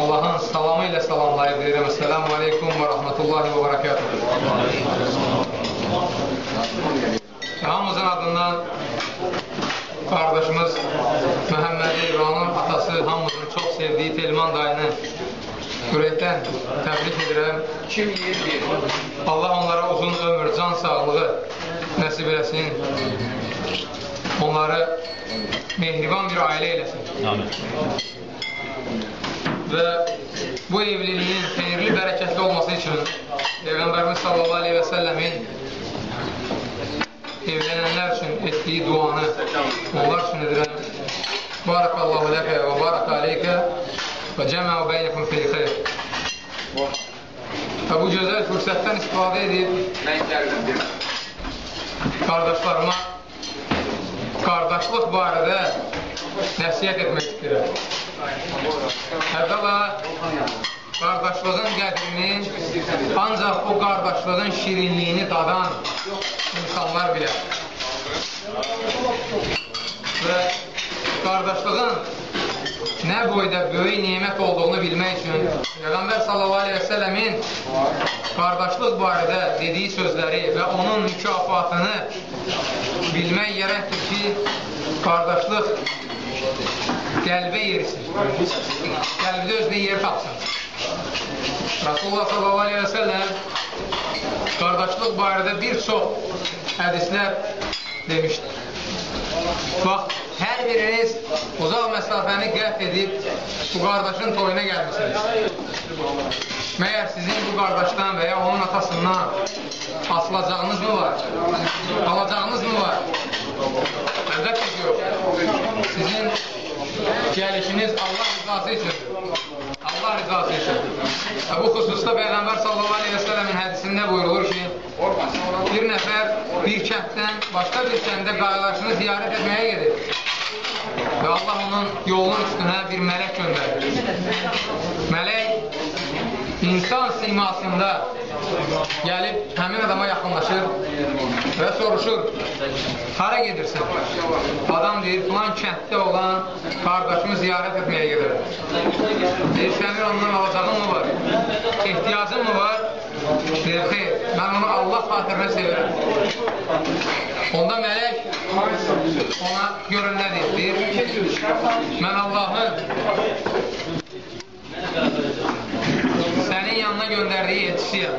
Allahın salamı ilə salamlayıb deyirəm. Esselamu aleykum və rahmetullahi və barakatuhu. Hamımızın adından qardaşımız Məhəmməd İranın atası, hamımızın çox sevdiyi Telman dayını ürəkdən təbrik edirəm. Allah onlara uzun ömür, can sağlığı nəsib eləsin. Onları mehriban bir ailə eləsin. Amin. Və bu evliliyin xeyirli, bərəkətli olması üçün Peyğəmbərimiz sallallahu aleyhi və səlləmin evlənənlər üçün etdiyi duanı onlar üçün edirəm. Barakallahu ləkə və barak aleykə və cəməu beynəkum fil xeyr. Və bu gözəl fürsətdən istifadə edib qardaşlarıma qardaşlıq barədə nəsiyyət etmək istəyirəm. Əvvəla qardaşlığın qədrini ancaq o qardaşlığın şirinliyini dadan insanlar bilər. Və qardaşlığın nə boyda böyük nimət olduğunu bilmək üçün Peyğəmbər sələmin qardaşlıq barədə dediyi sözləri və onun mükafatını bilmək gərəkdir ki, qardaşlıq qəlbə yersin. Qəlbdə özünə yer tapsın. Rasulullah sallallahu aleyhi və səlləm qardaşlıq barədə bir çox hədislər demişdir. Bax, hər biriniz uzaq məsafəni qət edib bu qardaşın toyuna gəlmişsiniz. Məyər sizin bu qardaşdan və ya onun atasından asılacağınız mı var? Alacağınız mı var? Əlbəttə ki, yox. Sizin gəlişiniz Allah rızası üçündür. Allah rızası üçün. Bu xüsusda Peyğəmbər sallallahu aleyhi və sələmin hədisində buyurulur ki, bir nəfər bir kənddən başqa bir kəndə qardaşını ziyarət etməyə gedir. Və Allah onun yolunun üstünə bir mələk göndərir. Mələk insan simasında gəlib həmin adama yaxınlaşır və soruşur, hara gedirsən? Adam deyir, filan kənddə olan qardaşımı ziyarət etməyə gedirəm. Deyir, sənin ondan alacağın mı var? Ehtiyacın mı var? Deyir, xeyr, mən onu Allah xatirinə sevirəm. Onda mələk ona görün nə deyir? Deyir, mən Allahın sənin yanına göndərdiyi elçisiyəm.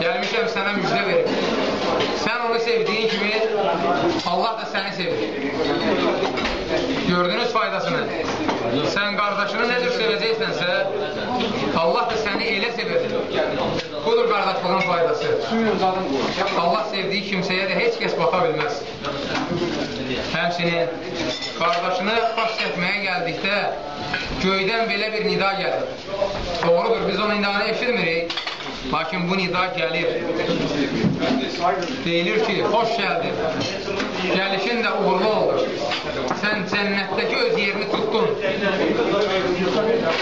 Gəlmişəm sənə müjdə verim. Sən onu sevdiyin kimi Allah da səni sevir. Gördünüz faydasını. Sən qardaşını necə sevəcəksənsə, Allah da səni elə sevir. Budur qardaşlığın faydası. Allah sevdiyi kimsəyə də heç kəs baxa bilməz. Həmçinin qardaşını xoş etməyə gəldikdə göydən belə bir nida gəlir. Doğrudur, biz o nidanı eşitmirik. Lakin bu nida gəlir. Deyilir ki, xoş gəldin. Gəlişin də uğurlu oldu. Sən cənnətdəki öz yerini tutdun.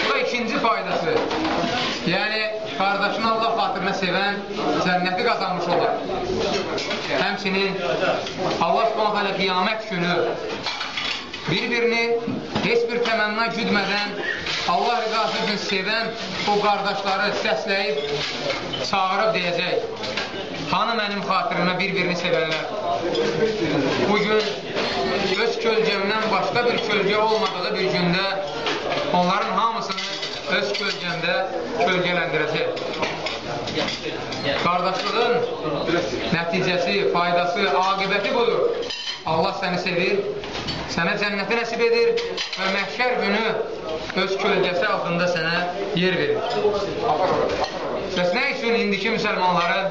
Bu da ikinci faydası. Yəni, qardaşını Allah xatirinə sevən cənnəti qazanmış olar. Həmçinin Allah s.ə.v. qiyamət günü bir-birini heç bir təmənna güdmədən Allah rızası üçün sevən o qardaşları səsləyib, çağırıb deyəcək, hanı mənim xatirimə bir-birini sevənlər? Bugün öz kölgəmdən başqa bir kölgə olmadığı bir gündə onların hamısını öz kölgəmdə kölgələndirəcək. Qardaşlığın nəticəsi, faydası, aqibəti budur. Allah səni sevir, sənə cənnəti nəsib edir və məhşər günü öz kölgəsi altında sənə yer verir. Bəs nə üçün indiki müsəlmanların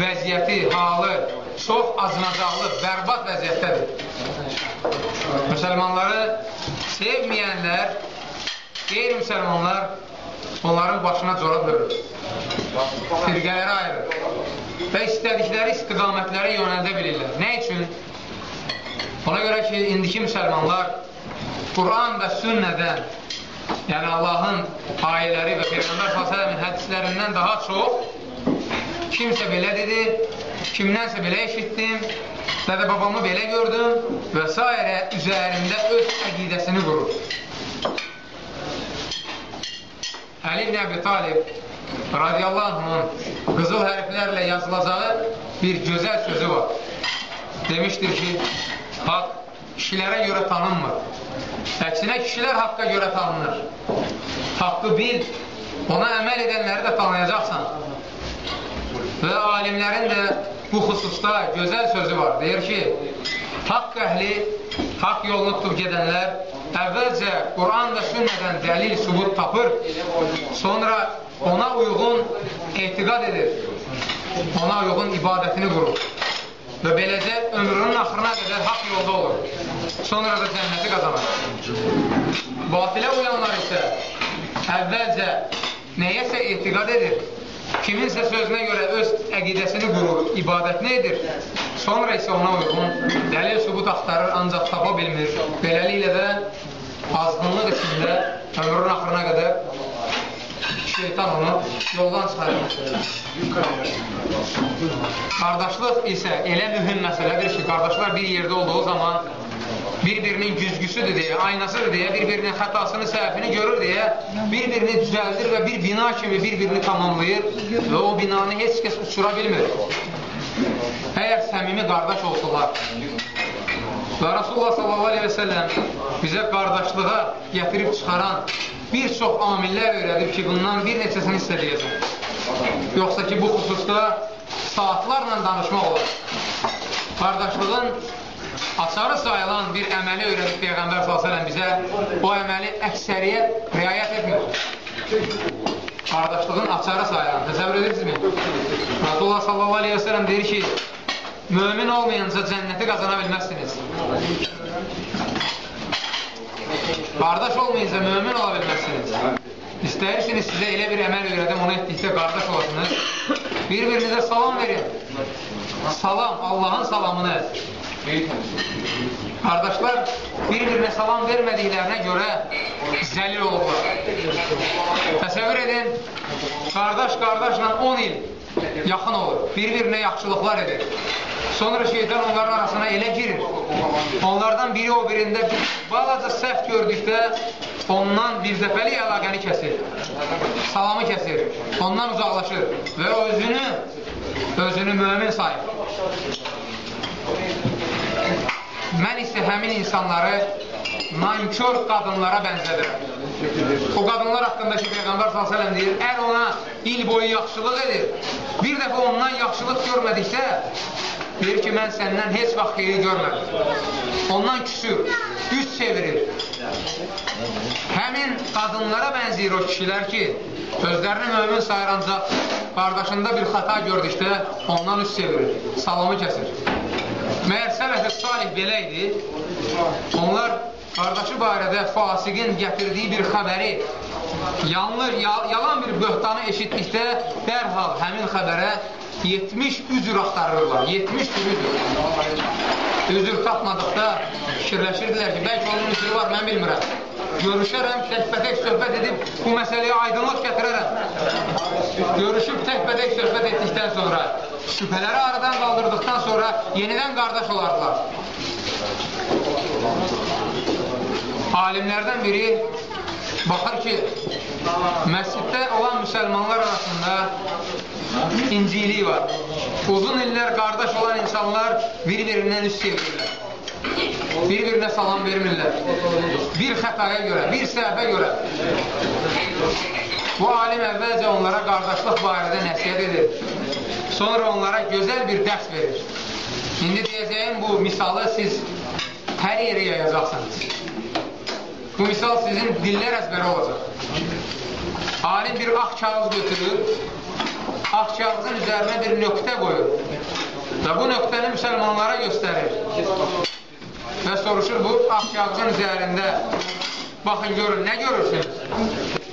vəziyyəti, halı çox acınacaqlı, bərbad vəziyyətdədir? Müsəlmanları sevməyənlər, qeyri-müsəlmanlar onların başına corab hörür, firqələrə ayırır və istədikləri istiqamətlərə yönəldə bilirlər. Nə üçün? Ona görə ki, indiki müsəlmanlar Quran və sünnədən, yəni Allahın ayələri və Peyğəmbər s.ə.v-in daha çox kimsə belə dedi, kimdənsə belə eşitdim, Dədə babamı belə gördüm və s. üzərində öz əqidəsini qurur. Əli ibn Əbi Talib radiyallahu anhın qızıl hərflərlə yazılacağı bir gözəl sözü var. Demişdir ki, haqq kişilərə görə tanınmır. Əksinə kişilər haqqa görə tanınır. Haqqı bil, ona əməl edənləri də tanıyacaqsan. Və alimlərin də bu xüsusda gözəl sözü var. Deyir ki, haqq əhli, haqq yolunu tutub gedənlər əvvəlcə Quran və sünnədən dəlil, subut tapır, sonra ona uyğun etiqad edir, ona uyğun ibadətini qurur və beləcə ömrünün axırına qədər haqq yolda olur. Sonra da cənnəti qazanır. Batilə uyanlar isə əvvəlcə nəyəsə etiqad edir, kiminsə sözünə görə öz əqidəsini qurur, ibadətini edir, sonra isə ona uyğun dəlil subut axtarır, ancaq tapa bilmir. Beləliklə də azğınlıq içində ömrün axırına qədər şeytan onu yoldan çıxarır. Qardaşlıq isə elə mühüm məsələdir ki, qardaşlar bir yerdə olduğu zaman bir-birinin güzgüsüdür deyə, aynasıdır deyə, bir-birinin xətasını, səhvini görür deyə, bir-birini düzəldir və bir bina kimi bir-birini tamamlayır və o binanı heç kəs uçura bilmir. Əgər səmimi qardaş olsalar və Rasulullah s.a.v. bizə qardaşlığa gətirib çıxaran bir çox amillər öyrədib ki, bundan bir neçəsini istədiyəcəm. Yoxsa ki, bu xüsusda saatlarla danışmaq olar. Qardaşlığın açarı sayılan bir əməli öyrədib Peyğəmbər s.ə.v bizə o əməli əksəriyyət riayət etmir. Qardaşlığın açarı sayılan, təsəvvür edirsinizmi? Rasulullah s.ə.v deyir ki, mömin olmayanca cənnəti qazana bilməzsiniz. Qardaş olmayınca mömin ola bilməzsiniz. İstəyirsiniz sizə elə bir əməl öyrədim, onu etdikdə qardaş olasınız. Bir-birinizə salam verin. Salam, Allahın salamını. Qardaşlar bir-birinə salam vermədiklərinə görə zəlil olurlar. Təsəvvür edin, qardaş qardaşla 10 il yaxın olur, bir-birinə yaxşılıqlar edir. Sonra şeytan onların arasına elə girir. Onlardan biri o birində bir balaca səhv gördükdə ondan bir dəfəlik əlaqəni kəsir. Salamı kəsir. Ondan uzaqlaşır və özünü özünü mömin sayır. Mən isə həmin insanları nankör qadınlara bənzədirəm. O qadınlar haqqında ki, Peyğəmbər s.ə.v deyir, ər ona il boyu yaxşılıq edir. Bir dəfə ondan yaxşılıq görmədiksə, deyir ki, mən səndən heç vaxt xeyri görmədim. Ondan küsür, üst çevirir. Həmin qadınlara bənziyir o kişilər ki, özlərini mömin sayır ancaq qardaşında bir xata gördükdə ondan üst çevirir, salamı kəsir. Məyər sələf-i salih belə idi, onlar qardaşı barədə fasiqin gətirdiyi bir xəbəri yanlır, yalan bir böhtanı eşitdikdə dərhal həmin xəbərə 70 üzr axtarırlar. 70 üzr. Üzr tapmadıqda fikirləşirdilər ki, bəlkə onun üzrü var, mən bilmirəm. Görüşərəm, təkbətək söhbət edib bu məsələyə aydınlıq gətirərəm. Görüşüb təkbətək söhbət etdikdən sonra, şübhələri aradan qaldırdıqdan sonra yenidən qardaş olardılar. Alimlərdən biri baxır ki, məsciddə olan müsəlmanlar arasında incilik var. Uzun illər qardaş olan insanlar bir-birindən üst çevirirlər. Bir-birinə salam vermirlər. Bir xətaya görə, bir səhvə görə. Bu alim əvvəlcə onlara qardaşlıq barədə nəsiyyət edir. Sonra onlara gözəl bir dərs verir. İndi deyəcəyim bu misalı siz hər yerə yayacaqsınız. Bu misal sizin dillər əzbəri olacaq. Alim bir ağ kağız götürür, ağ kağızın üzərinə bir nöqtə qoyur və bu nöqtəni müsəlmanlara göstərir və soruşur bu ağ kağızın üzərində baxın görün, nə görürsünüz?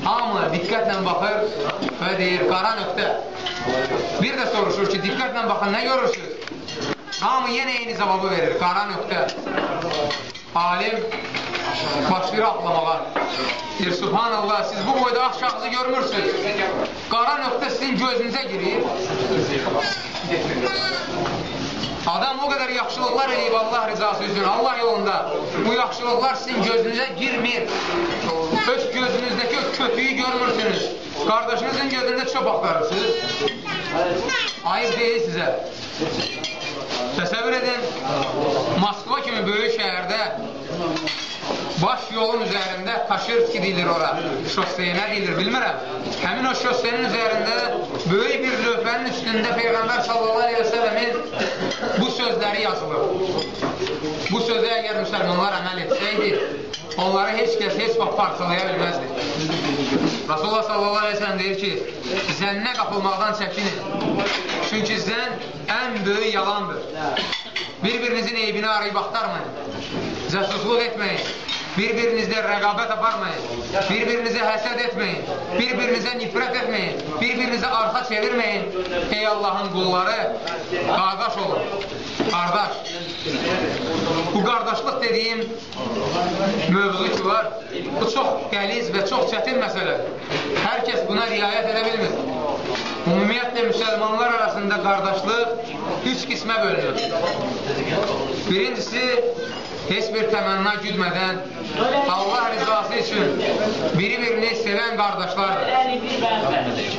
Hamı diqqətlə baxır və deyir, qara nöqtə. Bir də soruşur ki, diqqətlə baxın, nə görürsünüz? Hamı yenə eyni cavabı verir, qara nöqtə. Alim başlayır ağlamağa. Deyir, subhanallah, siz bu boyda ağ şahsı görmürsünüz. Qara nöqtə sizin gözünüzə girir. Adam o qədər yaxşılıqlar eləyib Allah rizası üçün, Allah yolunda. Bu yaxşılıqlar sizin gözünüzə girmir. Öz gözünüzdəki o kötüyü görmürsünüz. Qardaşınızın gözündə çöp axtarırsınız. Ayıb deyil sizə. Təsəvvür edin, Moskva kimi böyük şəhərdə baş yolun üzərində Taşırski deyilir ora. Şosseyə nə deyilir bilmirəm. Həmin o şossenin üzərində böyük bir lövhənin üstündə Peyğəmbər sallallahu aleyhi və səlləmin bu sözləri yazılır. Bu sözə əgər müsəlmanlar əməl etsəydi, onları heç kəs heç vaxt parçalaya bilməzdi. Rasulullah sallallahu aleyhi və səlləm deyir ki, zənnə qapılmaqdan çəkinin. Çünki zənn ən böyük yalandır. Bir-birinizin eybini arayıb axtarmayın. Cəsusluq etməyin. Bir-birinizdə rəqabət aparmayın. Bir-birinizə həsəd etməyin. Bir-birinizə nifrət etməyin. Bir-birinizə arxa çevirməyin. Ey Allahın qulları, qardaş olun. Qardaş. Bu qardaşlıq dediyim mövzu ki var, bu çox qəliz və çox çətin məsələdir. Hər kəs buna riayət edə bilmir. Ümumiyyətlə, müsəlmanlar arasında qardaşlıq üç qismə bölünür. Birincisi, heç bir təmənna güdmədən Allah rizası üçün biri-birini sevən qardaşlardır.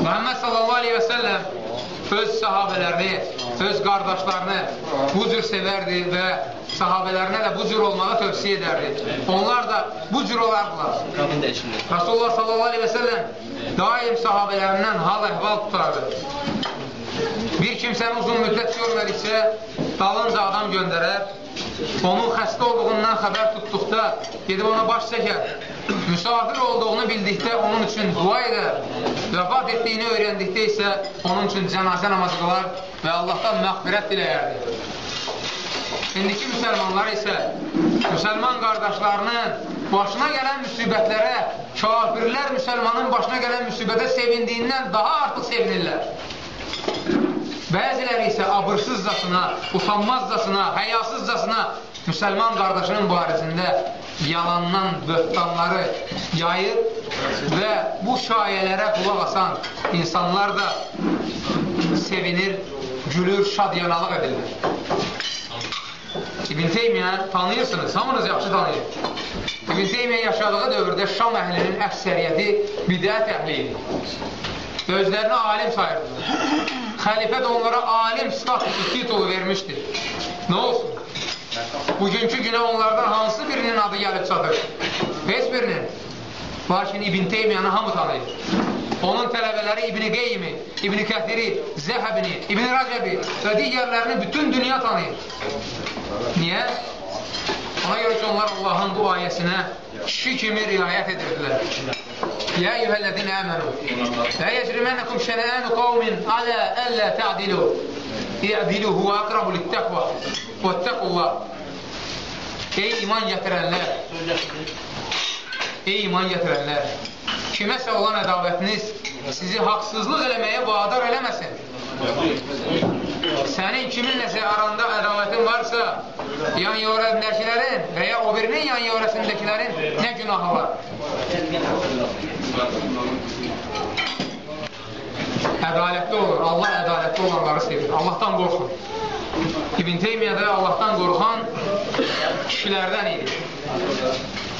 Muhammed sallallahu aleyhi və səlləm öz sahabələrini, öz qardaşlarını bu cür sevərdi və sahabələrinə də bu cür olmağı tövsiyə edərdi. Onlar da bu cür olardılar. Rasulullah sallallahu aleyhi və səlləm daim sahabələrindən hal əhval tutardı. Bir kimsəni uzun müddət görmədiksə, dalınca adam göndərər, onun xəstə olduğundan xəbər tutduqda gedib ona baş çəkər, müsafir olduğunu bildikdə onun üçün dua edər, vəfat etdiyini öyrəndikdə isə onun üçün cənazə namazı qılar və Allahdan məğfirət diləyərdi. İndiki müsəlmanlar isə müsəlman qardaşlarının başına gələn müsibətlərə, kafirlər müsəlmanın başına gələn müsibətə sevindiyindən daha artıq sevinirlər. Bəziləri isə abırsızcasına, utanmazcasına, həyasızcasına müsəlman qardaşının barəsində yalandan böhtanları yayır və bu şayələrə qulaq asan insanlar da sevinir, gülür, şadyanalıq edirlər. İbn Teymiyyə tanıyırsınız, hamınız yaxşı tanıyır. İbn Teymiyyə yaşadığı dövrdə Şam əhlinin əksəriyyəti bidət əhli idi. Özlərini alim sayırdılar. Xəlifə də onlara alim statusu, titulu vermişdi. Nə olsun? Bugünkü günə onlardan hansı birinin adı gəlib çatır? Heç birinin. Lakin İbn Teymiyyəni hamı tanıyır. Onun tələbələri İbn-i Qeymi, İbn-i Kəthiri, Zəhəbini, İbn-i Rəcəbi və digərlərini bütün dünya tanıyır. Niyə? Ona görə ki, onlar Allahın bu kimi riayət edirdilər. يا أيها الذين آمنوا لا يجرمنكم شنآن قوم على ألا تعدلوا اعدلوا هو أقرب للتقوى واتقوا الله Ey iman gətirənlər Ey iman gətirənlər Kiməsə olan ədavətiniz sizi haqsızlıq eləməyə vadar eləməsin Sənin kiminləsə aranda ədalətin varsa, yan yörəsindəkilərin və ya o birinin yan yörəsindəkilərin nə günahı var? Ədalətli olur. Allah ədalətli olanları sevir. Allahdan qorxun. İbn Teymiyyə də Allahdan qorxan kişilərdən idi.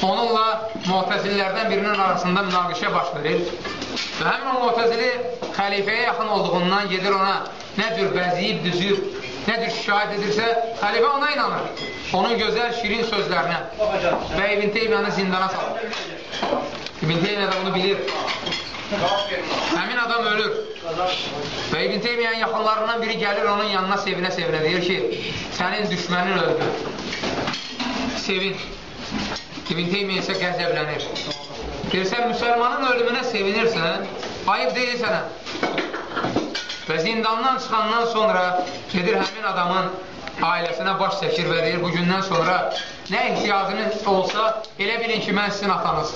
Onunla müətəzillərdən birinin arasında münaqişə baş verir və həmin o müətəzili xəlifəyə yaxın olduğundan gedir ona nə cür bəziyib, düzür, nə cür şikayət edirsə, xəlifə ona inanır. Onun gözəl, şirin sözlərinə və İbn Teymiyyəni zindana salır. İbn Teymiyyə də bunu bilir. Həmin adam ölür. Və İbn Teymiyyənin yaxınlarından biri gəlir onun yanına sevinə-sevinə deyir ki, sənin düşmənin öldü. Sevin. İbn Teymiyyə isə qəzəblənir. Deyir, sən müsəlmanın ölümünə sevinirsən, ayıb deyil sənə. Və zindandan çıxandan sonra gedir həmin adamın ailəsinə baş çəkir və deyir, bu gündən sonra nə ehtiyacınız olsa, elə bilin ki, mən sizin atanız.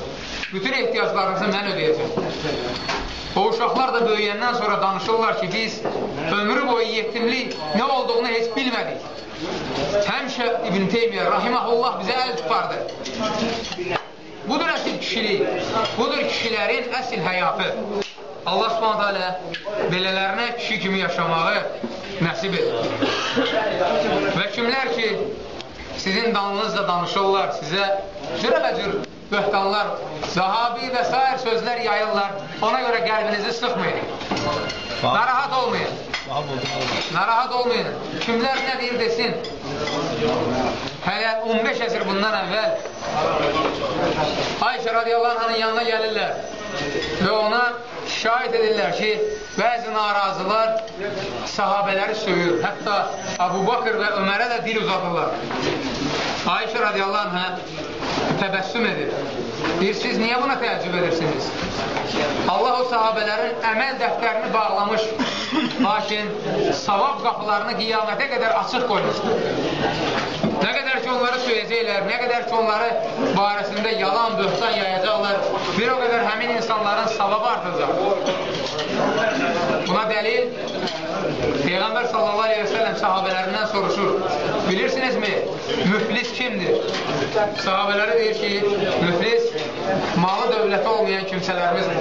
Bütün ehtiyaclarınızı mən ödəyəcəm. O uşaqlar da böyüyəndən sonra danışırlar ki, biz ömrü boyu yetimlik nə olduğunu heç bilmədik. Həmişə İbn Teymiyyə rahiməhullah bizə əl tutardı. Budur əsil kişilik, budur kişilərin əsil həyatı. Allah subhanət hələ belələrinə kişi kimi yaşamağı nəsib edir. Və kimlər ki, sizin danınızla danışırlar, sizə cürəbəcür böhtanlar, sahabi və s. sözlər yayırlar, ona görə qəlbinizi sıxmayın. Narahat olmayın. Narahat olmayın. Kimlər nə deyir desin. Hələ 15 əsr bundan əvvəl Ayşə radiyallahu anhın yanına gəlirlər və ona şahid edirlər ki, bəzi narazılar sahabələri söyür. Hətta Abu Bakır və Ömərə də dil uzadırlar. Ayşə radiyallahu anhə təbəssüm edir. Deyir, siz niyə buna təəccüb edirsiniz? Allah o sahabələrin əməl dəftərini bağlamış, lakin savab qapılarını qiyamətə qədər açıq qoymuşdur. Nə qədər ki, onları söyləyəcəklər, nə qədər ki, onları barəsində yalan, böhtan yayacaqlar, bir o qədər həmin insanların savabı artacaq. Buna dəlil Peyğəmbər sallallahu aleyhi və səlləm sahabələrindən soruşur. Bilirsinizmi, müflis kimdir? Sahabələri deyir ki, müflis malı dövləti olmayan kimsələrimizdir.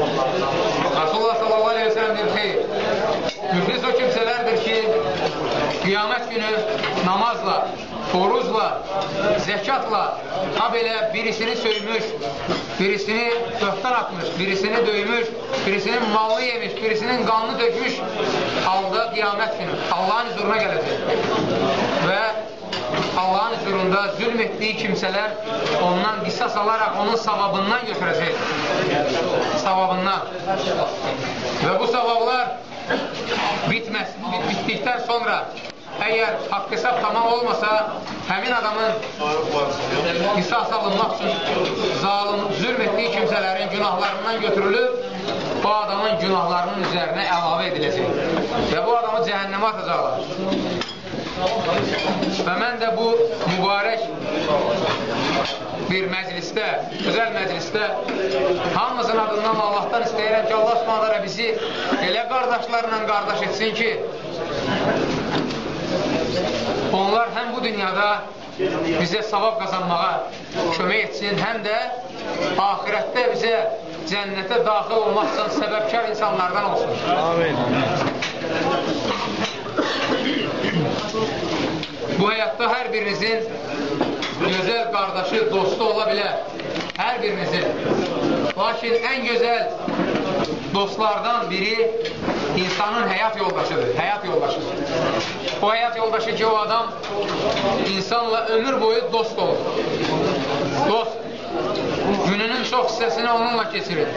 Rasulullah sallallahu aleyhi və səlləm deyir, xeyr, müflis o kimsələrdir ki, qiyamət günü namazla, oruzla, zəkatla, ha belə birisini söymüş, birisini böhtan atmış, birisini döymüş, birisinin malını yemiş, birisinin qanını dökmüş halda qiyamət günü Allahın huzuruna gələcək. Və Allahın huzurunda zülm etdiyi kimsələr ondan qisas alaraq onun savabından götürəcək. Savabından. Və bu savablar bitməz, bit bitdikdən sonra əgər haqq hesab tamam olmasa, həmin adamın qisas alınmaq üçün zalim, zülm etdiyi kimsələrin günahlarından götürülüb, bu adamın günahlarının üzərinə əlavə ediləcək və bu adamı cəhənnəmə atacaqlar. Və mən də bu mübarək bir məclisdə, gözəl məclisdə hamımızın adından Allahdan istəyirəm ki, Allah subhanələ bizi elə qardaşlarla qardaş etsin ki, onlar həm bu dünyada bizə savab qazanmağa kömək etsin, həm də ahirətdə bizə cənnətə daxil olmaq üçün səbəbkar insanlardan olsun. Amin. Bu həyatda hər birinizin gözəl qardaşı, dostu ola bilər. Hər birinizin. Lakin ən gözəl dostlardan biri insanın həyat yoldaşıdır. Həyat yoldaşıdır. O həyat yoldaşı ki, o adam insanla ömür boyu dost olur. Dost. Gününün çox hissəsini onunla keçirir.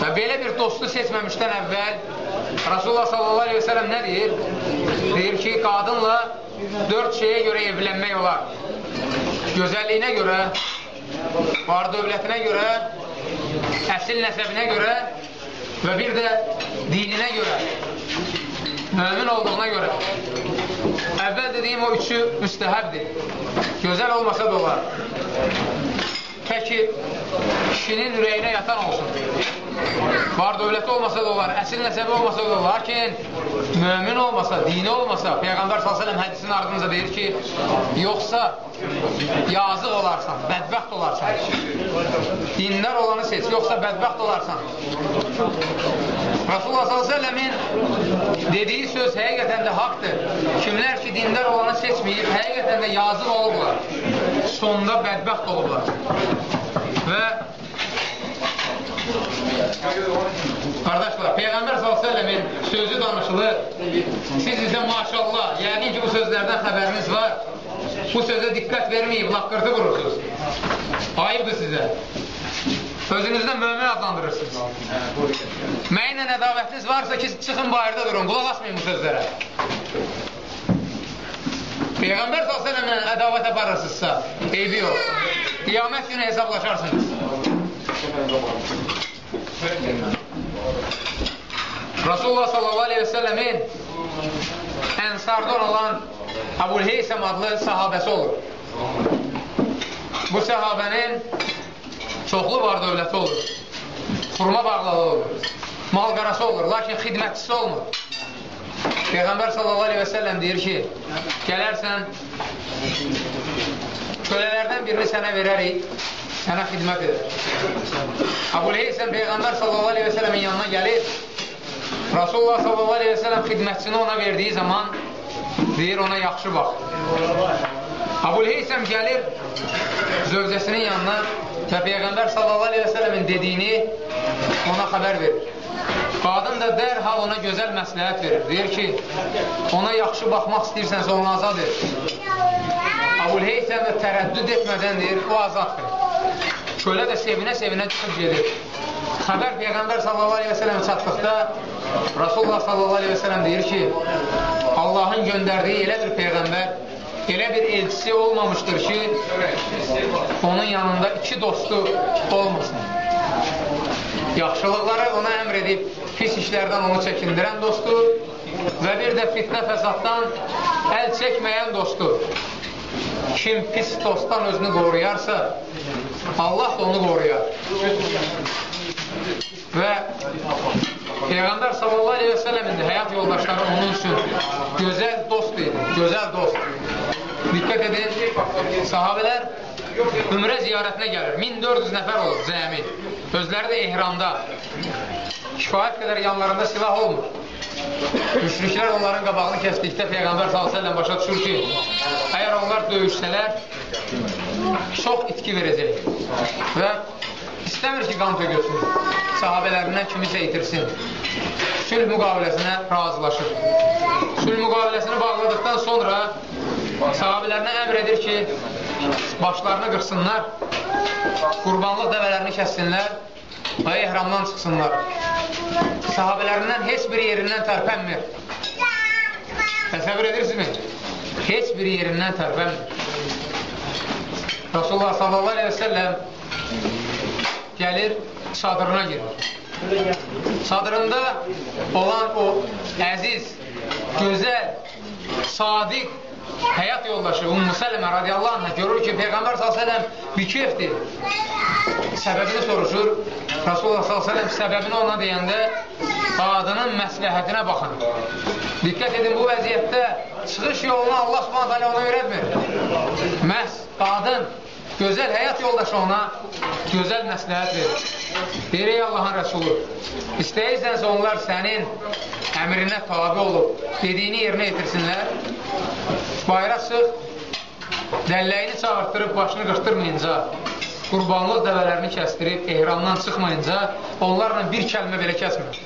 Və belə bir dostu seçməmişdən əvvəl Rasulullah sallallahu aleyhi ve sellem nə deyir? Deyir ki, qadınla dörd şeyə görə evlənmək olar. Gözəlliyinə görə, var dövlətinə görə, əsil nəsəbinə görə və bir də dininə görə, mömin olduğuna görə. Əvvəl dediyim o üçü müstəhəbdir. Gözəl olmasa da olar. Təki kişinin ürəyinə yatan olsun var dövləti olmasa da olar, əsil nəsəbi olmasa da olar, lakin mömin olmasa, dini olmasa, Peyğəmbər s.ə.v hədisin ardınca deyir ki, yoxsa yazıq olarsan, bədbəxt olarsan. Dindar olanı seç, yoxsa bədbəxt olarsan. Rasulullah s.ə.v-in dediyi söz həqiqətən də haqdır. Kimlər ki, dindar olanı seçməyib, həqiqətən də yazıq olublar. Sonda bədbəxt olublar. Və Qardaşlar, Peyğəmbər s.ə.v-in sözü danışılır. Siz isə maşallah, yəqin ki, bu sözlərdən xəbəriniz var. Bu sözə diqqət verməyib, laqqırtı qurursunuz. Ayıbdır sizə. Özünüzdən mömin adlandırırsınız. Mənlə ədavətiniz varsa ki, çıxın bayırda durun, qulaq asmayın bu sözlərə. Peyğəmbər s.ə.v-lə ədavət aparırsınızsa, eybi yox. Qiyamət günü hesablaşarsınız. Rasulullah sallallahu aleyhi ve sellemin ənsardan olan Əbul Heysəm adlı sahabəsi olur. Bu sahabənin çoxlu var dövləti olur. Xurma bağlalı olur. Mal qarası olur, lakin xidmətçisi olmur. Peyğəmbər sallallahu aleyhi və səlləm deyir ki, gələrsən, kölələrdən birini sənə verərik, sənə xidmət edər. Abul Heysəm Peyğəmbər sallallahu aleyhi və sələmin yanına gəlir. Rasulullah sallallahu aleyhi və sələm xidmətçini ona verdiyi zaman deyir ona yaxşı bax. Abul Heysəm gəlir zövcəsinin yanına və Peyğəmbər sallallahu aleyhi və sələmin dediyini ona xəbər verir. Qadın da dərhal ona gözəl məsləhət verir. Deyir ki, ona yaxşı baxmaq istəyirsənsə onu azad et. Abul Heysəm də tərəddüd etmədən deyir, o azaddır. Kölə də sevinə-sevinə çıxıb gedir. Xəbər Peyğəmbər sallallahu aleyhi və sələm çatdıqda Rasulullah sallallahu aleyhi və sələm deyir ki, Allahın göndərdiyi elə bir Peyğəmbər, elə bir elçisi olmamışdır ki, onun yanında iki dostu olmasın. Yaxşılıqları ona əmr edib, pis işlərdən onu çəkindirən dostu və bir də fitnə fəsaddan əl çəkməyən dostu. Kim pis dostdan özünü qoruyarsa, Allah da onu qoruyar. Və Peyğəmbər sallallahu aleyhi və sələmin də həyat yoldaşları onun üçün gözəl dost idi, gözəl dost. Diqqət edin, sahabələr ümrə ziyarətinə gəlir. 1400 nəfər olur cəmi. Özləri də ehramda. Kifayət qədər yanlarında silah olmur. Müşriklər onların qabağını kəsdikdə Peyğəmbər s.ə.v başa düşür ki, əgər onlar döyüşsələr, çox itki verəcək və istəmir ki, qan tökülsün, sahabələrindən kimisə itirsin. Sülh müqaviləsinə razılaşır. Sülh müqaviləsini bağladıqdan sonra sahabələrinə əmr edir ki, başlarını qırsınlar, qurbanlıq dəvələrini kəssinlər və ehramdan çıxsınlar. Sahabələrindən heç bir yerindən tərpənmir. Təsəvvür edirsinizmi? Heç bir yerindən tərpənmir. Rasulullah sallallahu aleyhi və səlləm gəlir, çadırına girir. Çadırında olan o əziz, gözəl, sadiq həyat yoldaşı Ummu Sələmə radiyallahu anhə görür ki, Peyğəmbər s.ə.v bikefdir. Səbəbini soruşur. Rasulullah s.ə.v səbəbini ona deyəndə qadının məsləhətinə baxın. Diqqət edin, bu vəziyyətdə çıxış yolunu Allah s.ə.v ona öyrətmir. Məhz qadın gözəl həyat yoldaşı ona gözəl məsləhət verir. Deyir, ey Allahın Rəsulu, istəyirsənsə onlar sənin əmrinə tabi olub, dediyini yerinə yetirsinlər, bayra çıx, dəlləyini çağırtdırıb, başını qırtdırmayınca, qurbanlıq dəvələrini kəstirib, ehramdan çıxmayınca, onlarla bir kəlmə belə kəsmir.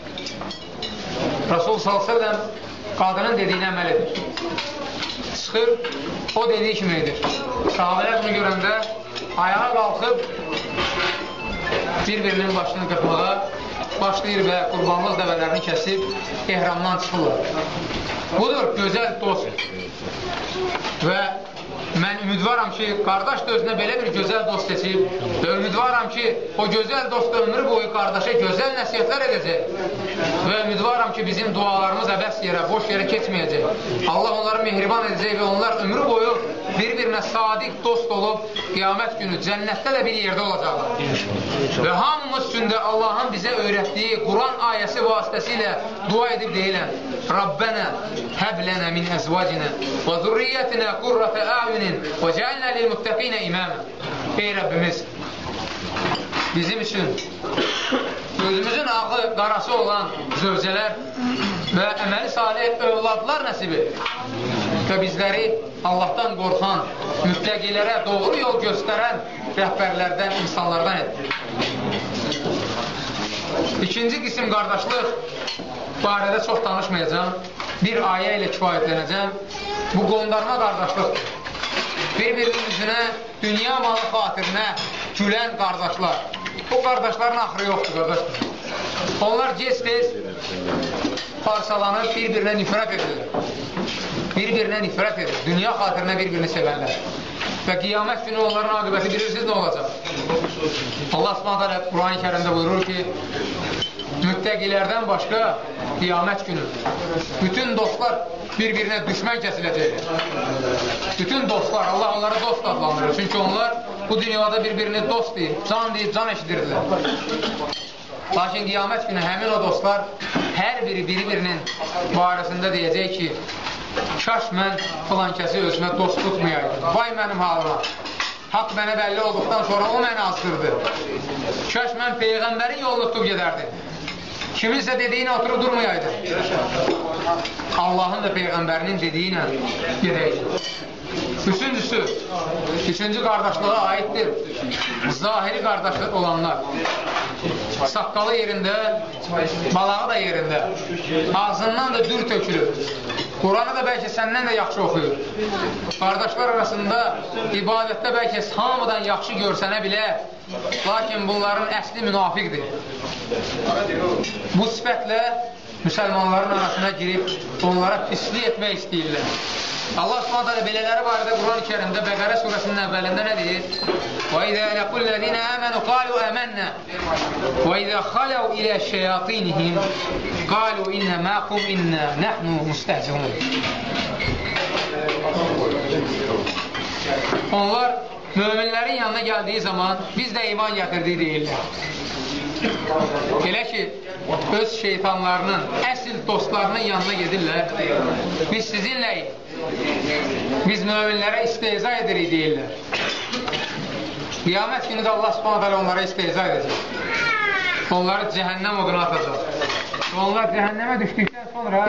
Rasul s.ə.v qadının dediyini əməl edir çıxır, o dediyi kimi edir. Sahabələr bunu görəndə ayağa qalxıb bir-birinin başını qırpmağa başlayır və qurbanlıq dəvələrini kəsib ehramdan çıxırlar. Budur gözəl dost. Və mən ümidvaram ki, qardaş da özünə belə bir gözəl dost seçib və ümidvaram ki, o gözəl dost ömrü boyu qardaşa gözəl nəsiyyətlər edəcək və ümidvaram ki, bizim dualarımız əbəs yerə, boş yerə keçməyəcək. Allah onları mehriban edəcək və onlar ömrü boyu bir-birinə sadiq dost olub qiyamət günü cənnətdə də bir yerdə olacaqlar. Və hamımız üçün də Allahın bizə öyrətdiyi Quran ayəsi vasitəsilə dua edib deyilən Həblənə min əzvacinə və zürriyyətinə qurrətə əyunin və cəalnə lil-muttəqinə imamə. Ey Rəbbimiz, bizim üçün gözümüzün ağı qarası olan zövcələr və əməli salih övladlar nəsib et. Və bizləri Allahdan qorxan, müttəqilərə doğru yol göstərən rəhbərlərdən, insanlardan et. İkinci qisim qardaşlıq barədə çox danışmayacağım. Bir ayə ilə kifayətlənəcəm. Bu qondarma qardaşlıqdır. Bir-birinin üzünə dünya malı xatirinə gülən qardaşlar. Bu qardaşların axırı yoxdur, qardaşlar. Onlar gec-tez parçalanıb bir-birinə nifrət edirlər. Bir-birinə nifrət edir. Dünya xatirinə bir-birini sevərlər. Və qiyamət günü onların aqibəti bilirsiniz nə olacaq? Allah subhanətə Quran-ı kərimdə buyurur ki, müttəqilərdən başqa qiyamət günü bütün dostlar bir-birinə düşmən kəsiləcək. Bütün dostlar, Allah onları dost adlandırır. Çünki onlar bu dünyada bir-birini dost deyib, can deyib, can eşidirdilər. Lakin qiyamət günü həmin o dostlar hər biri biri-birinin barəsində deyəcək ki, kaş mən filan kəsi özümə dost tutmayaydım. Vay mənim halıma. haqq mənə bəlli olduqdan sonra o məni azdırdı. Kaş mən Peyğəmbərin yolunu tutub gedərdim. Kiminsə dediyinə oturub durmayaydı. Allahın da Peyğəmbərinin dediyinə gedəydi. Üçüncüsü, üçüncü qardaşlığa aiddir. Zahiri qardaşlıq olanlar. Saqqalı yerində, balağı da yerində. Ağzından da dür tökülür. Quranı da bəlkə səndən də yaxşı oxuyur. Qardaşlar arasında ibadətdə bəlkə hamıdan yaxşı görsənə bilər. Lakin bunların əsli münafiqdir. Bu sifətlə müsəlmanların arasına girib onlara pislik etmək istəyirlər. Allah subhanət hələ belələri barədə Quran-ı kərimdə Bəqərə surəsinin əvvəlində nə deyir? وَإِذَا لَقُوا الَّذِينَ آمَنُوا قَالُوا آمَنَّا وَإِذَا خَلَوْا إِلَى شَيَاطِينِهِمْ قَالُوا إِنَّ مَاكُمْ إِنَّا نَحْنُ مُسْتَهْزِئُونَ Onlar möminlərin yanına gəldiyi zaman biz də iman gətirdik deyirlər. Elə ki, öz şeytanlarının, əsl dostlarının yanına gedirlər, biz sizinləyik, biz möminlərə isteyza edirik deyirlər. Qiyamət günü də Allah subhanət hələ onlara isteyza edəcək. Onları cəhənnəm oduna atacaq. Və onlar cəhənnəmə düşdükdən sonra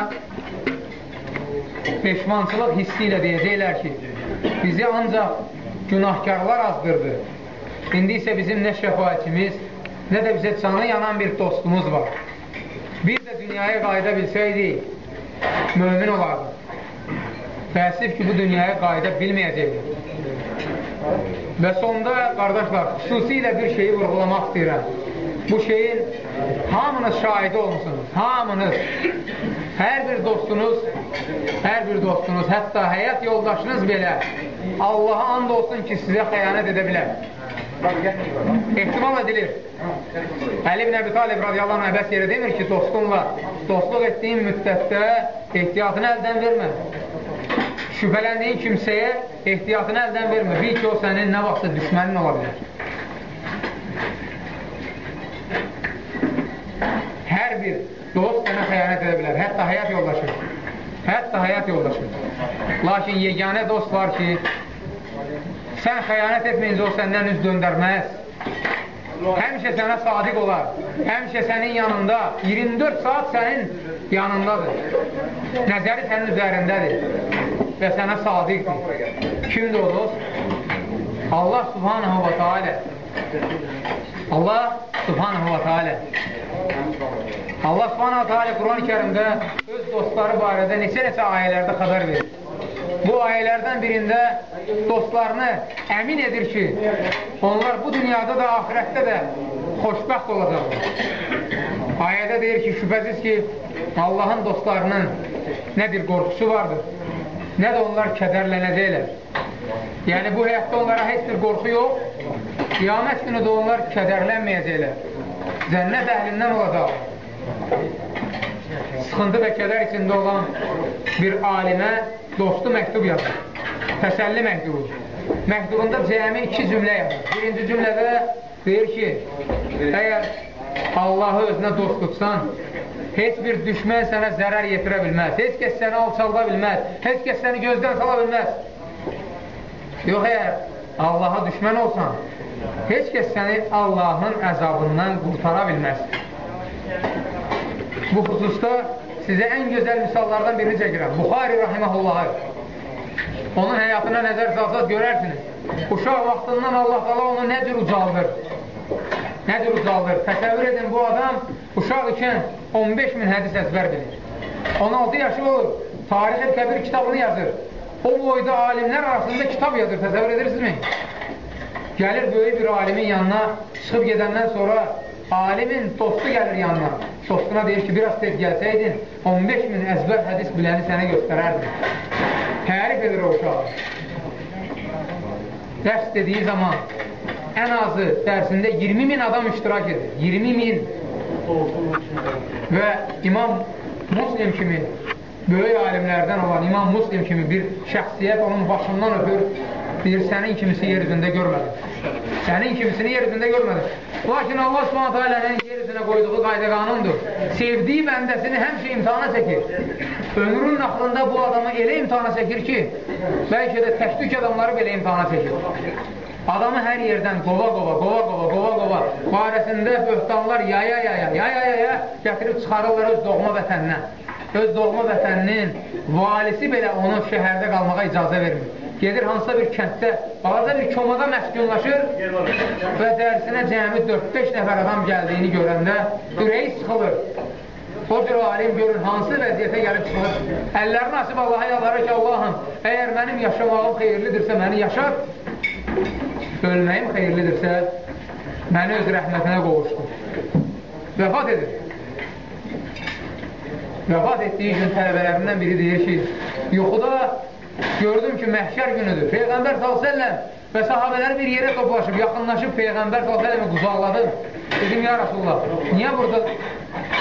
peşmançılıq hissi ilə deyəcəklər ki, bizi ancaq günahkarlar azdırdı. İndi isə bizim nə şəfaətimiz, nə də bizə canı yanan bir dostumuz var. Biz də dünyaya qayıda bilsəydik, mömin olardı. Təəssüf ki, bu dünyaya qayıda bilməyəcəkdir. Və sonda, qardaşlar, xüsusilə bir şeyi vurğulamaq istəyirəm. Bu şeyin hamınız şahidi olmuşsunuz, hamınız. Hər bir dostunuz, hər bir dostunuz, hətta həyat yoldaşınız belə Allaha and olsun ki, sizə xəyanət edə bilər. Ehtimal edilir. Əli ibn Əbi Talib radiyallahu anh əbəs yerə demir ki, dostunla dostluq etdiyin müddətdə ehtiyatını əldən vermə. Şübhələndiyin kimsəyə ehtiyatını əldən vermə. Bil ki, o sənin nə vaxtsa düşmənin ola bilər. Hər bir dost sənə xəyanət edə bilər. Hətta həyat yoldaşı. Hətta həyat yoldaşı. Lakin yeganə dost var ki, sən xəyanət etməyincə o səndən üz döndərməz. Həmişə sənə sadiq olar. Həmişə sənin yanında, 24 saat sənin yanındadır. Nəzəri sənin üzərindədir və sənə sadiqdir. Kimdir o dost? Allah subhanahu wa ta'ala. Allah subhanahu wa ta'ala. Allah subhanahu wa ta'ala Quran-ı kərimdə öz dostları barədə neçə-neçə ayələrdə xəbər verir. Bu ayələrdən birində dostlarını əmin edir ki, onlar bu dünyada da, ahirətdə də xoşbəxt olacaqlar. Ayədə deyir ki, şübhəsiz ki, Allahın dostlarının nə bir qorxusu vardır, nə də onlar kədərlənəcəklər. Yəni, bu həyatda onlara heç bir qorxu yox, qiyamət günü də onlar kədərlənməyəcəklər. Cənnət əhlindən olacaq. Sıxıntı və kədər içində olan bir alimə dostu məktub yazır. Təsəlli məktubu. Məktubunda cəmi iki cümlə yazır. Birinci cümlədə deyir ki, əgər Allahı özünə dost tutsan, heç bir düşmən sənə zərər yetirə bilməz, heç kəs səni alçalda bilməz, heç kəs səni gözdən sala bilməz. Yox, əgər Allaha düşmən olsan, heç kəs səni Allahın əzabından qurtara bilməz. Bu xüsusda sizə ən gözəl misallardan birini çəkirəm. Buxari rahiməhullahı. Onun həyatına nəzər salsaq görərsiniz. Uşaq vaxtından Allah qala onu nə cür ucaldır? Nə cür ucaldır? Təsəvvür edin, bu adam uşaq ikən 15 min hədis əzbər bilir. 16 yaşı olur, Tarix-i Kəbir kitabını yazır. O boyda alimlər arasında kitab yazır, təsəvvür edirsinizmi? Gəlir böyük bir alimin yanına, çıxıb gedəndən sonra alimin dostu gəlir yanına. Dostuna deyir ki, biraz tez gəlsəydin, 15 min əzbər hədis biləni sənə göstərərdim. Tərif edir o uşaq. Dərs dediyi zaman ən azı dərsində 20 min adam iştirak edir. 20 min. Və İmam Muslim kimi böyük alimlərdən olan İmam Muslim kimi bir şəxsiyyət onun başından öpür, deyir, sənin kimisi yer üzündə görmədim. Sənin kimisini yer üzündə görmədim. Lakin Allah subhanətə alənin yer üzünə qoyduğu qayda qanundur. Sevdiyi bəndəsini həmişə imtihana çəkir. Ömrün naxlında bu adamı elə imtihana çəkir ki, bəlkə də təşdük adamları belə imtihana çəkir. adamı hər yerdən qova-qova, qova-qova, qova-qova, barəsində böhtanlar yaya-yaya, yaya-yaya gətirib çıxarırlar öz doğma vətəninə. Öz doğma vətəninin valisi belə onu şəhərdə qalmağa icazə vermir. Gedir hansısa bir kənddə, balaca bir komada məskunlaşır və dərsinə cəmi 4-5 nəfər adam gəldiyini görəndə ürəyi sıxılır. O bir alim görür, hansı vəziyyətə gəlib çıxır. Əllərini açıb Allaha yalvarır ki, Allahım, əgər mənim yaşamağım xeyirlidirsə, məni yaşat, ölməyim xeyirlidirsə, məni öz rəhmətinə qovuşdur. Vəfat edir. Vəfat etdiyi gün tələbələrindən biri deyir ki, yuxuda gördüm ki, məhşər günüdür. Peyğəmbər s.ə.v və sahabələri bir yerə toplaşıb, yaxınlaşıb Peyğəmbər s.ə.v-i qucaqladım. Dedim, ya Rasulullah, niyə burada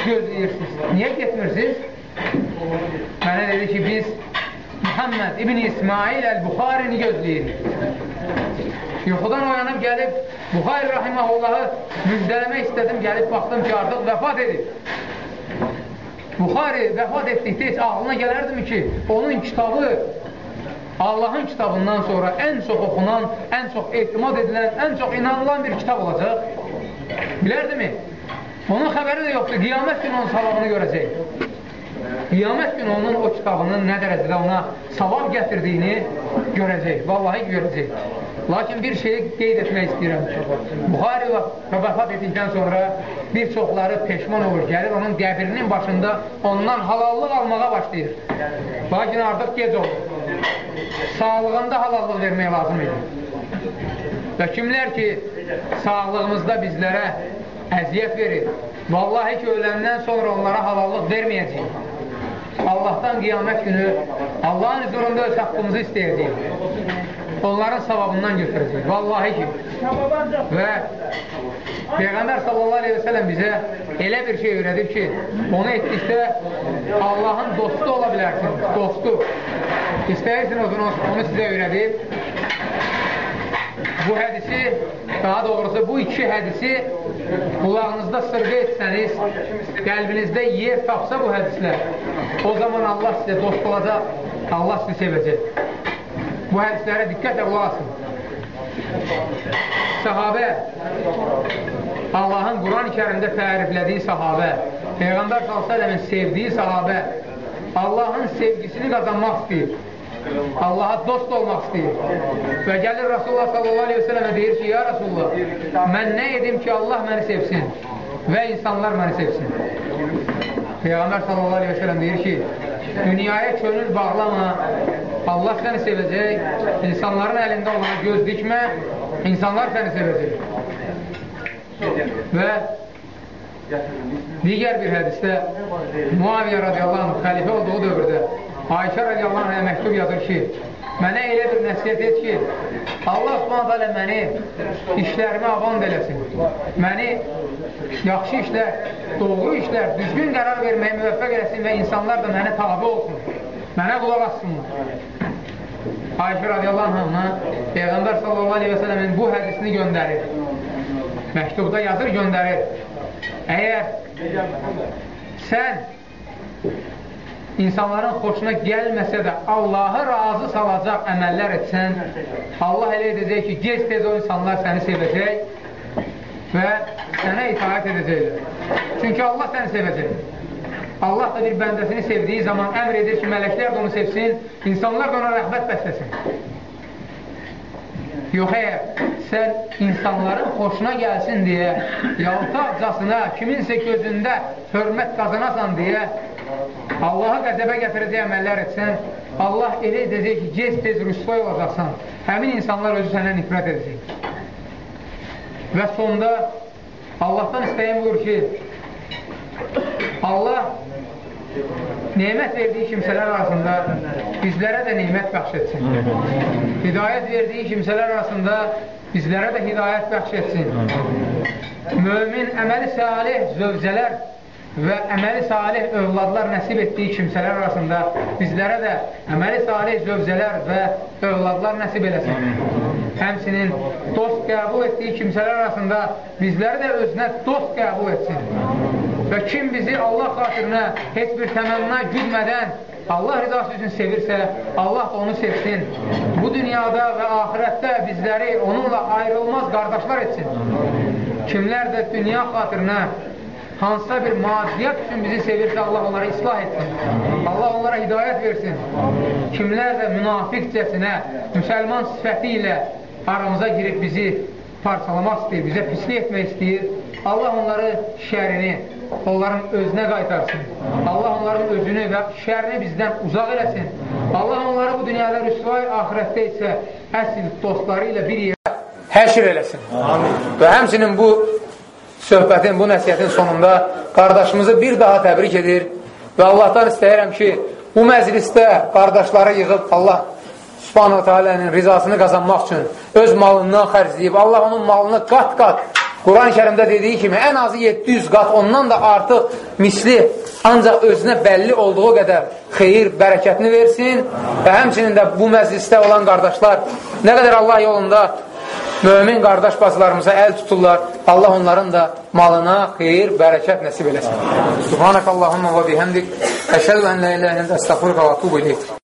gözləyirsiniz? Niyə getmirsiniz? Mənə dedi ki, biz Muhammed İbn İsmail Əl-Buxarini gözləyirik. Yuxudan oyanıb gəlib, Buxari Rahimahullahı müjdələmək istədim, gəlib baxdım ki, artıq vəfat edib. Buxari vəfat etdikdə heç ağlına gələrdimi ki, onun kitabı Allahın kitabından sonra ən çox oxunan, ən çox ehtimad edilən, ən çox inanılan bir kitab olacaq. Bilərdimi? Onun xəbəri də yoxdur. Qiyamət günü onun savabını görəcək. Qiyamət günü onun o kitabının nə dərəcədə ona savab gətirdiyini görəcək. Vallahi görəcək. Lakin bir şeyi qeyd etmək istəyirəm. Buxari vəfat etdikdən sonra bir çoxları peşman olur, gəlir onun qəbrinin başında ondan halallıq almağa başlayır. Lakin artıq gec olur sağlığında halallıq vermək lazım idi. Və kimlər ki, sağlığımızda bizlərə əziyyət verir, vallahi ki, öləndən sonra onlara halallıq verməyəcəyik. Allahdan qiyamət günü Allahın huzurunda öz haqqımızı istəyəcəyik. Onların savabından götürəcəyik. Vallahi ki. Və Peyğəmbər sallallahu aleyhi və sələm bizə elə bir şey öyrədir ki, onu etdikdə Allahın dostu ola bilərsin, dostu. İstəyirsiniz onu, onu sizə öyrədir. Bu hədisi, daha doğrusu bu iki hədisi qulağınızda sırğı etsəniz, qəlbinizdə yer tapsa bu hədislər, o zaman Allah sizə dost olacaq, Allah sizi sevəcək. Bu hədislərə diqqətlə qulaq asın. Sahabə, Allahın Quran-ı kərimdə təriflədiyi sahabə, Peyğəmbər s.ə.v-in sevdiyi sahabə, Allahın sevgisini qazanmaq istəyir. Allaha dost olmaq istəyir. Və gəlir Rasulullah sellemə deyir ki, ya Rasulullah, mən nə edim ki, Allah məni sevsin və insanlar məni sevsin. Peyğəmbər sallallahu aleyhi ve sellem deyir ki, dünyaya könül bağlama, Allah səni sevəcək, insanların əlində olana göz dikmə, insanlar səni sevəcək. Və digər bir hədisdə Muaviyyə radiyallahu anh xəlifə olduğu dövrdə Ayşə radiyallahu anhə məktub yazır ki, mənə elə bir nəsiyyət et ki, Allah subhanət hələ məni işlərimi avand eləsin. Məni yaxşı işlər, doğru işlər, düzgün qərar verməyə müvəffəq eləsin və insanlar da mənə tabi olsun. Mənə qulaq assınlar. Ayşə radiyallahu anhına Peyğəmbər sallallahu aleyhi və sələmin bu hədisini göndərir. Məktubda yazır, göndərir. Əgər sən insanların xoşuna gəlməsə də Allahı razı salacaq əməllər etsən, Allah elə edəcək ki, gec-tez o insanlar səni sevəcək və sənə itaət edəcəklər. Çünki Allah səni sevəcək. Allah da bir bəndəsini sevdiyi zaman əmr edir ki, mələklər də onu sevsin, insanlar da ona rəhbət bəsləsin. Yox, əgər sən insanların xoşuna gəlsin deyə, yaltaqcasına, kiminsə gözündə hörmət qazanasan deyə Allaha qəzəbə gətirəcək əməllər etsən, Allah elə edəcək ki, gec-tez rüsvay olacaqsan. Həmin insanlar özü sənə nifrət edəcək. Və sonda Allahdan istəyim budur ki, Allah nemət verdiyi kimsələr arasında bizlərə də nemət bəxş etsin. Hidayət verdiyi kimsələr arasında bizlərə də hidayət bəxş etsin. Mömin, əməli salih zövcələr və əməli salih övladlar nəsib etdiyi kimsələr arasında bizlərə də əməli salih zövcələr və övladlar nəsib eləsin. Həmsinin dost qəbul etdiyi kimsələr arasında bizləri də özünə dost qəbul etsin. Və kim bizi Allah xatirinə heç bir təmənna güdmədən Allah rizası üçün sevirsə, Allah da onu sevsin. Bu dünyada və ahirətdə bizləri onunla ayrılmaz qardaşlar etsin. Kimlər də dünya xatirinə hansısa bir madiyyət üçün bizi sevirsə, Allah onlara islah etsin. Allah onlara hidayət versin. Kimlər də münafiqcəsinə, müsəlman sifəti ilə aramıza girib bizi parçalamaq istəyir, bizə pislik etmək istəyir. Allah onları şərini onların özünə qaytarsın. Allah onların özünü və şərini bizdən uzaq eləsin. Allah onları bu dünyada rüsvay, ahirətdə isə əsl dostları ilə bir yerə həşr eləsin. Amin. Və həmçinin bu söhbətin, bu nəsiyyətin sonunda qardaşımızı bir daha təbrik edir və Allahdan istəyirəm ki, bu məclisdə qardaşları yığıb Allah Subhanahu Taala'nın rizasını qazanmaq üçün öz malından xərcləyib, Allah onun malını qat-qat Quran-ı Kərimdə dediyi kimi ən azı 700 qat, ondan da artıq misli ancaq özünə bəlli olduğu qədər xeyir, bərəkətini versin və həmçinin də bu məclisdə olan qardaşlar nə qədər Allah yolunda mömin qardaş bacılarımıza əl tuturlar, Allah onların da malına xeyir, bərəkət nəsib eləsin. Subhanəkallahumma və bihəmdik, əşəl ən lə ilə ində əstəxurqa və tubu iləyik.